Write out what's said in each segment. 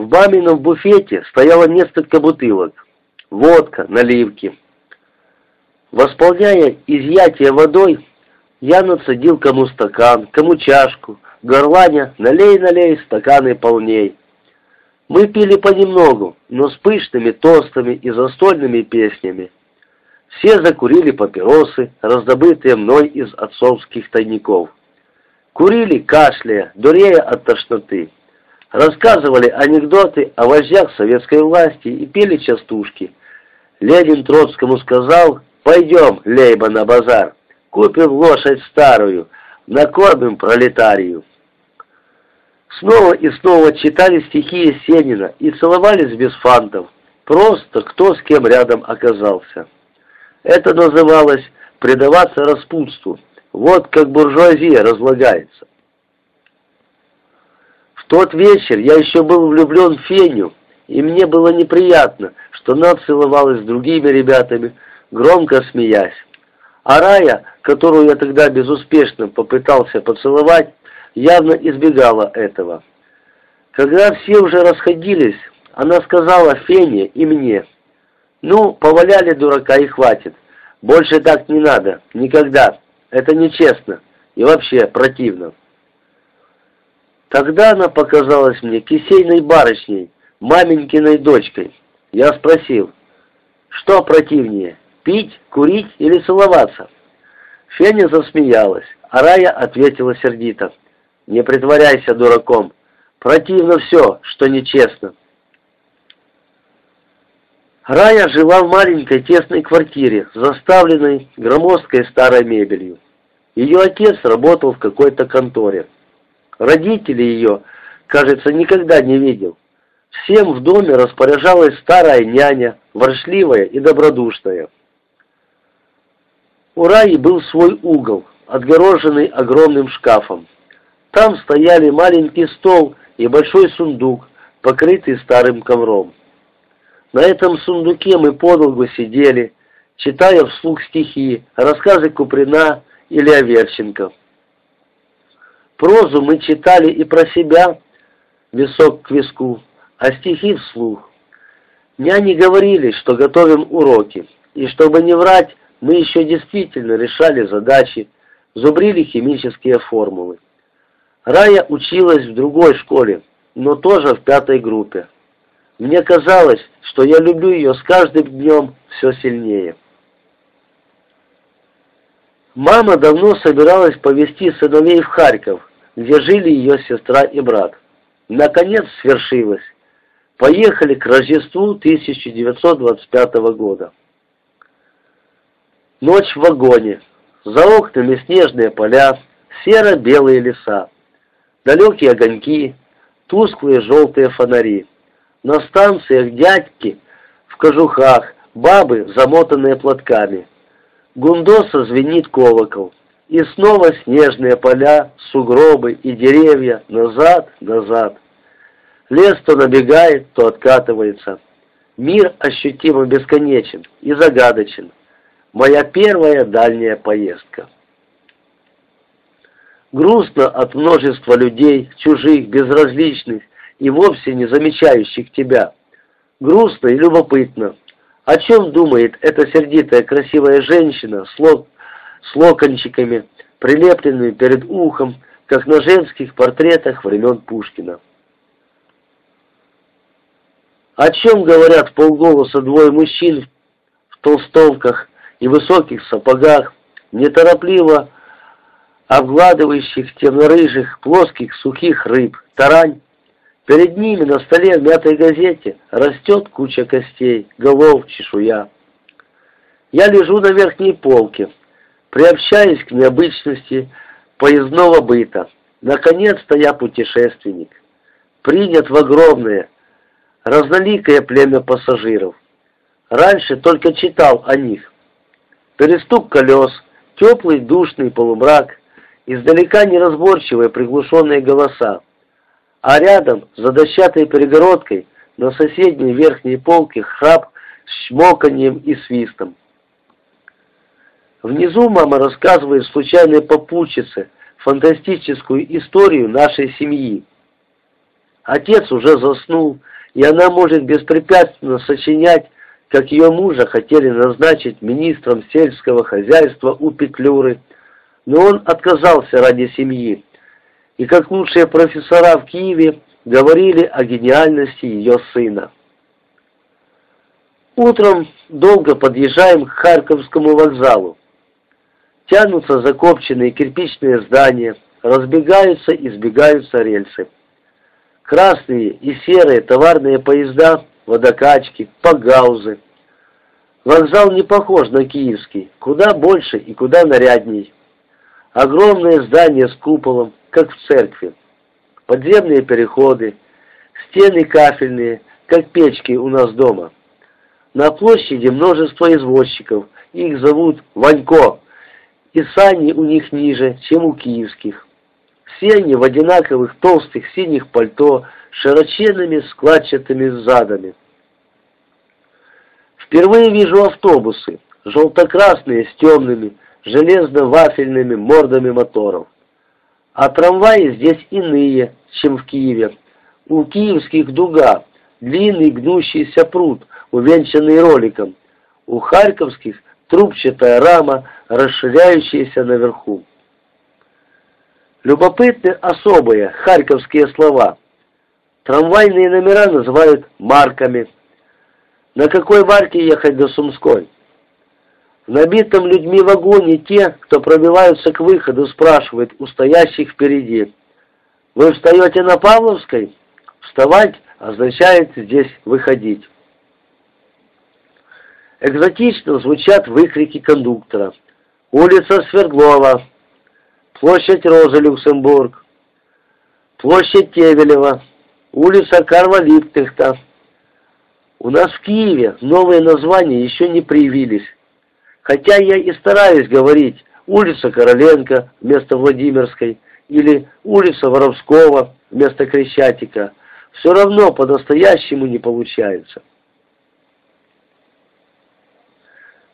В мамином буфете стояло несколько бутылок. Водка, наливки. Восполняя изъятие водой, я нацедил кому стакан, кому чашку, горланя, налей, налей, стаканы полней. Мы пили понемногу, но с пышными тостами и застольными песнями. Все закурили папиросы, раздобытые мной из отцовских тайников. Курили, кашляя, дурея от тошноты. Рассказывали анекдоты о вождях советской власти и пели частушки. Ленин Троцкому сказал, пойдем, Лейба, на базар, купим лошадь старую, накормим пролетарию. Снова и снова читали стихи Есенина и целовались без фантов. Просто кто с кем рядом оказался. Это называлось «предаваться распутству». Вот как буржуазия разлагается. Тот вечер я еще был влюблен в Феню, и мне было неприятно, что она целовалась с другими ребятами, громко смеясь. А Рая, которую я тогда безуспешно попытался поцеловать, явно избегала этого. Когда все уже расходились, она сказала Фене и мне, «Ну, поваляли дурака и хватит. Больше так не надо. Никогда. Это нечестно. И вообще противно». Тогда она показалась мне кисейной барышней, маменькиной дочкой. Я спросил, что противнее, пить, курить или целоваться? Феня засмеялась, а Рая ответила сердито. Не притворяйся дураком. Противно все, что нечестно. Рая жила в маленькой тесной квартире, заставленной громоздкой старой мебелью. Ее отец работал в какой-то конторе. Родители ее, кажется, никогда не видел. Всем в доме распоряжалась старая няня, воршливая и добродушная. У Раи был свой угол, отгороженный огромным шкафом. Там стояли маленький стол и большой сундук, покрытый старым ковром. На этом сундуке мы подолгу сидели, читая вслух стихи, рассказы Куприна или Аверченко. Прозу мы читали и про себя, висок к виску, а стихи вслух. Няни говорили, что готовим уроки, и чтобы не врать, мы еще действительно решали задачи, зубрили химические формулы. Рая училась в другой школе, но тоже в пятой группе. Мне казалось, что я люблю ее с каждым днем все сильнее. Мама давно собиралась повезти сыновей в Харьков, где жили ее сестра и брат. Наконец свершилось. Поехали к Рождеству 1925 года. Ночь в вагоне. За окнами снежные поля, серо-белые леса далекие огоньки, тусклые желтые фонари. На станциях дядьки в кожухах, бабы, замотанные платками. Гундоса звенит колокол. И снова снежные поля, сугробы и деревья, назад, назад. Лес то набегает, то откатывается. Мир ощутимо бесконечен и загадочен. Моя первая дальняя поездка. Грустно от множества людей, чужих, безразличных и вовсе не замечающих тебя. Грустно и любопытно. О чем думает эта сердитая красивая женщина с, лок, с локончиками, прилепленными перед ухом, как на женских портретах времен Пушкина? О чем говорят полголоса двое мужчин в толстовках и высоких сапогах, неторопливо обгладывающих темно-рыжих, плоских, сухих рыб, тарань. Перед ними на столе в мятой газете растет куча костей, голов, чешуя. Я лежу на верхней полке, приобщаясь к необычности поездного быта. Наконец-то я путешественник, принят в огромное, разноликое племя пассажиров. Раньше только читал о них. Перестук колес, теплый душный полумрак, издалека неразборчивые приглушенные голоса, а рядом, за дощатой перегородкой, на соседней верхней полке храп с шмоканьем и свистом. Внизу мама рассказывает случайной попутчице фантастическую историю нашей семьи. Отец уже заснул, и она может беспрепятственно сочинять, как ее мужа хотели назначить министром сельского хозяйства у Петлюры, но он отказался ради семьи, и как лучшие профессора в Киеве говорили о гениальности ее сына. Утром долго подъезжаем к Харьковскому вокзалу. Тянутся закопченные кирпичные здания, разбегаются и сбегаются рельсы. Красные и серые товарные поезда, водокачки, погаузы. Вокзал не похож на киевский, куда больше и куда нарядней. Огромное здание с куполом, как в церкви. Подземные переходы, стены кафельные, как печки у нас дома. На площади множество извозчиков, их зовут Ванько, и сани у них ниже, чем у киевских. Все они в одинаковых толстых синих пальто, широченными складчатыми задами. Впервые вижу автобусы, желто-красные с темными, железно-вафельными мордами моторов. А трамваи здесь иные, чем в Киеве. У киевских дуга, длинный гнущийся пруд, увенчанный роликом. У харьковских трубчатая рама, расширяющаяся наверху. Любопытны особые харьковские слова. Трамвайные номера называют марками. На какой марке ехать до Сумской? В набитом людьми вагоне те, кто пробиваются к выходу, спрашивают у стоящих впереди. «Вы встаете на Павловской?» «Вставать» означает здесь «выходить». Экзотично звучат выкрики кондуктора. «Улица Свердлова», «Площадь Роза Люксембург», «Площадь Тевелева», «Улица Карла Липтехта». У нас в Киеве новые названия еще не проявились. Хотя я и стараюсь говорить улица Короленко вместо Владимирской или улица Воровского вместо Крещатика, все равно по-настоящему не получается.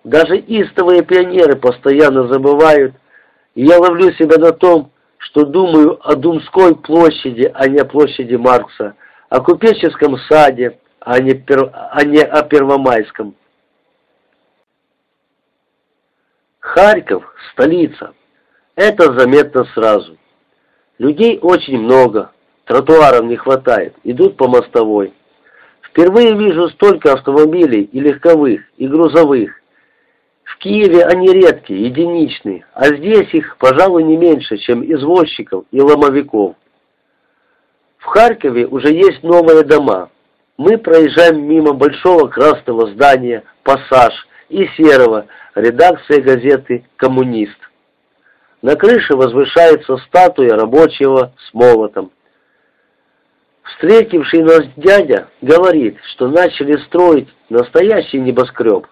Даже истовые пионеры постоянно забывают, и я ловлю себя на том, что думаю о Думской площади, а не о площади Маркса, о купеческом саде, а не, пер... а не о Первомайском. Харьков – столица. Это заметно сразу. Людей очень много, тротуаров не хватает, идут по мостовой. Впервые вижу столько автомобилей и легковых, и грузовых. В Киеве они редкие, единичные, а здесь их, пожалуй, не меньше, чем извозчиков и ломовиков. В Харькове уже есть новые дома. Мы проезжаем мимо большого красного здания «Пассаж» и серого, редакция газеты «Коммунист». На крыше возвышается статуя рабочего с молотом. Встретивший нас дядя говорит, что начали строить настоящий небоскреб.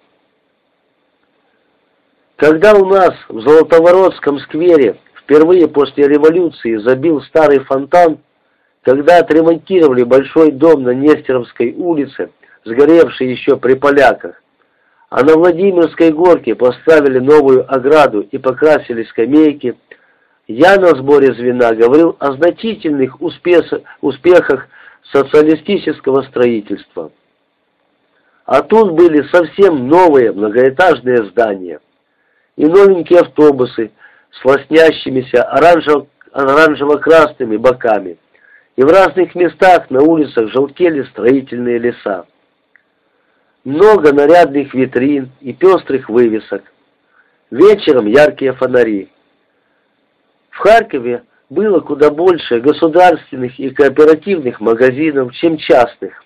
Когда у нас в Золотовородском сквере впервые после революции забил старый фонтан, когда отремонтировали большой дом на Нестеровской улице, сгоревший еще при поляках, а на Владимирской горке поставили новую ограду и покрасили скамейки. Я на сборе звена говорил о значительных успехах социалистического строительства. А тут были совсем новые многоэтажные здания и новенькие автобусы с лоснящимися оранжево-красными боками, и в разных местах на улицах желтели строительные леса много нарядных витрин и пестрых вывесок. Вечером яркие фонари. В Харькове было куда больше государственных и кооперативных магазинов, чем частных.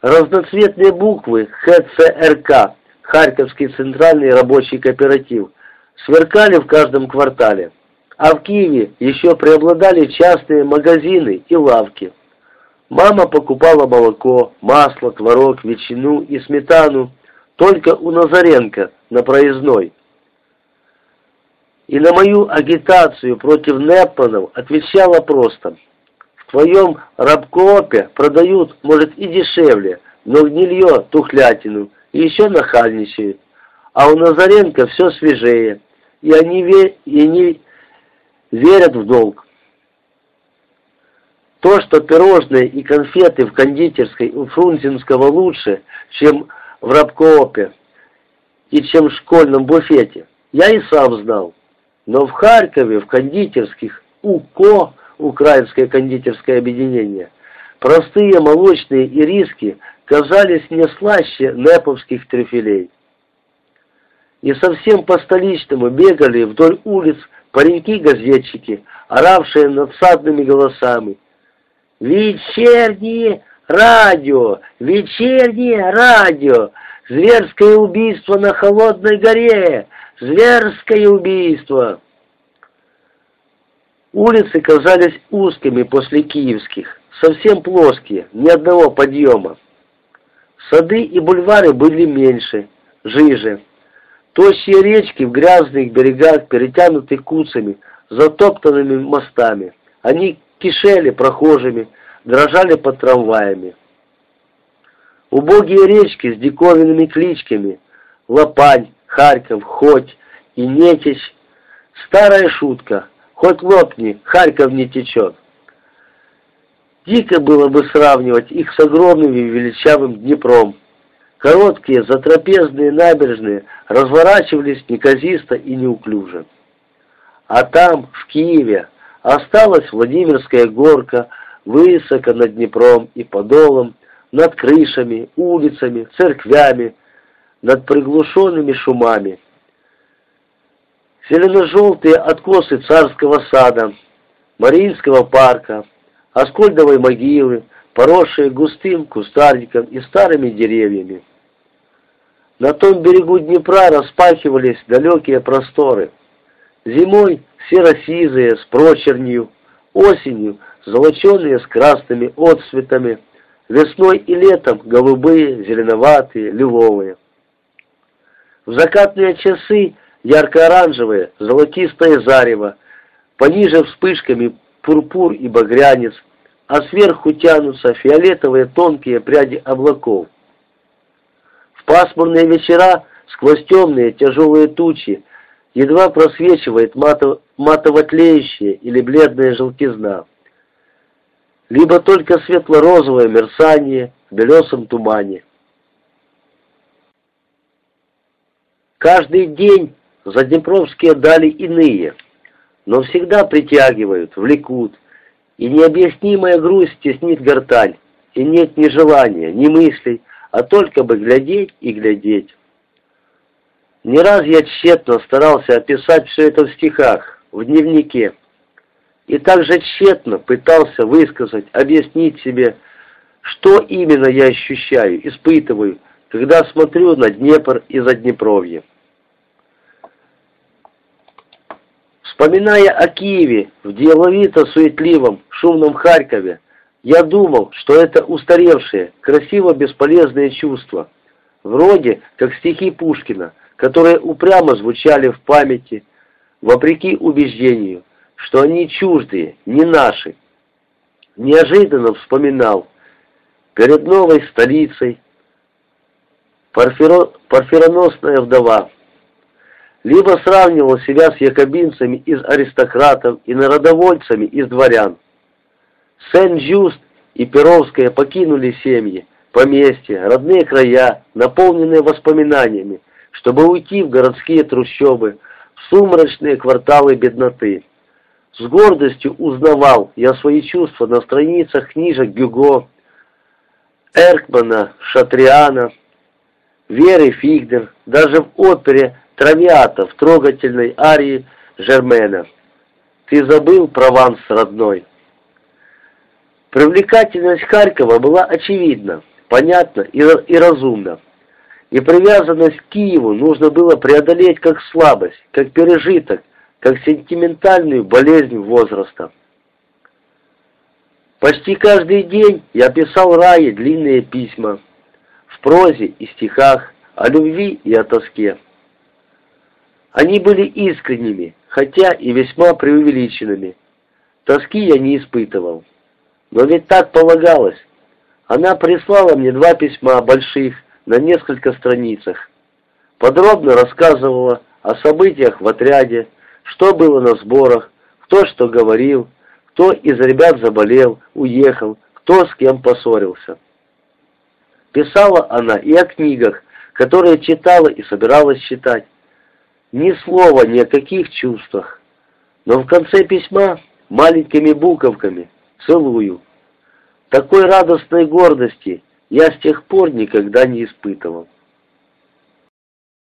Разноцветные буквы ХЦРК, Харьковский центральный рабочий кооператив, сверкали в каждом квартале, а в Киеве еще преобладали частные магазины и лавки. Мама покупала молоко, масло, творог, ветчину и сметану только у Назаренко на проездной. И на мою агитацию против Непманов отвечала просто. В твоем рабкоопе продают, может, и дешевле, но гнилье, тухлятину, еще нахальничают. А у Назаренко все свежее, и они, ве и они верят в долг. То, что пирожные и конфеты в кондитерской у Фрунзенского лучше, чем в Рабкоопе и чем в школьном буфете, я и сам знал. Но в Харькове, в кондитерских УКО, Украинское кондитерское объединение, простые молочные ириски казались не слаще неповских трюфелей. И совсем по-столичному бегали вдоль улиц пареньки-газетчики, оравшие надсадными голосами. «Вечернее радио! Вечернее радио! Зверское убийство на Холодной горе! Зверское убийство!» Улицы казались узкими после киевских, совсем плоские, ни одного подъема. Сады и бульвары были меньше, жиже. Тощие речки в грязных берегах перетянуты куцами, затоптанными мостами. Они кишели прохожими, дрожали под трамваями. Убогие речки с диковинными кличками Лопань, Харьков, Хоть и Нетич. Старая шутка, хоть лопни, Харьков не течет. Дико было бы сравнивать их с огромным и величавым Днепром. Короткие затрапезные набережные разворачивались неказисто и неуклюже. А там, в Киеве, осталась Владимирская горка, высоко над Днепром и Подолом, над крышами, улицами, церквями, над приглушенными шумами. Зелено-желтые откосы царского сада, Мариинского парка, Аскольдовой могилы, поросшие густым кустарником и старыми деревьями. На том берегу Днепра распахивались далекие просторы. Зимой серо-сизые с прочернью, осенью золоченые с красными отцветами, весной и летом голубые, зеленоватые, лиловые. В закатные часы ярко-оранжевые, золотистое зарево, пониже вспышками пурпур и багрянец, а сверху тянутся фиолетовые тонкие пряди облаков. В пасмурные вечера сквозь темные тяжелые тучи едва просвечивает матово, матово-тлеющая или бледная желтизна, либо только светло-розовое мерцание в белесом тумане. Каждый день заднепровские дали иные – но всегда притягивают, влекут, и необъяснимая грусть теснит гортань, и нет ни желания, ни мыслей, а только бы глядеть и глядеть. Не раз я тщетно старался описать все это в стихах, в дневнике, и также тщетно пытался высказать, объяснить себе, что именно я ощущаю, испытываю, когда смотрю на Днепр и Заднепровье. Вспоминая о Киеве в деловито-суетливом, шумном Харькове, я думал, что это устаревшие, красиво бесполезные чувства, вроде как стихи Пушкина, которые упрямо звучали в памяти, вопреки убеждению, что они чуждые, не наши. Неожиданно вспоминал, перед новой столицей, парфиро, парфироносная вдова, либо сравнивал себя с якобинцами из аристократов и народовольцами из дворян. Сен-Жюст и Перовская покинули семьи, поместья, родные края, наполненные воспоминаниями, чтобы уйти в городские трущобы, в сумрачные кварталы бедноты. С гордостью узнавал я свои чувства на страницах книжек Гюго, Эркмана, Шатриана, Веры Фигдер, даже в опере Травиата в трогательной арии Жермена. «Ты забыл Прованс родной». Привлекательность Харькова была очевидна, понятна и, и разумна. И привязанность к Киеву нужно было преодолеть как слабость, как пережиток, как сентиментальную болезнь возраста. Почти каждый день я писал Рае длинные письма, в прозе и стихах, о любви и о тоске. Они были искренними, хотя и весьма преувеличенными. Тоски я не испытывал. Но ведь так полагалось. Она прислала мне два письма больших на несколько страницах. Подробно рассказывала о событиях в отряде, что было на сборах, кто что говорил, кто из ребят заболел, уехал, кто с кем поссорился. Писала она и о книгах, которые читала и собиралась читать. Ни слова ни о каких чувствах. Но в конце письма маленькими буковками «Целую». Такой радостной гордости я с тех пор никогда не испытывал.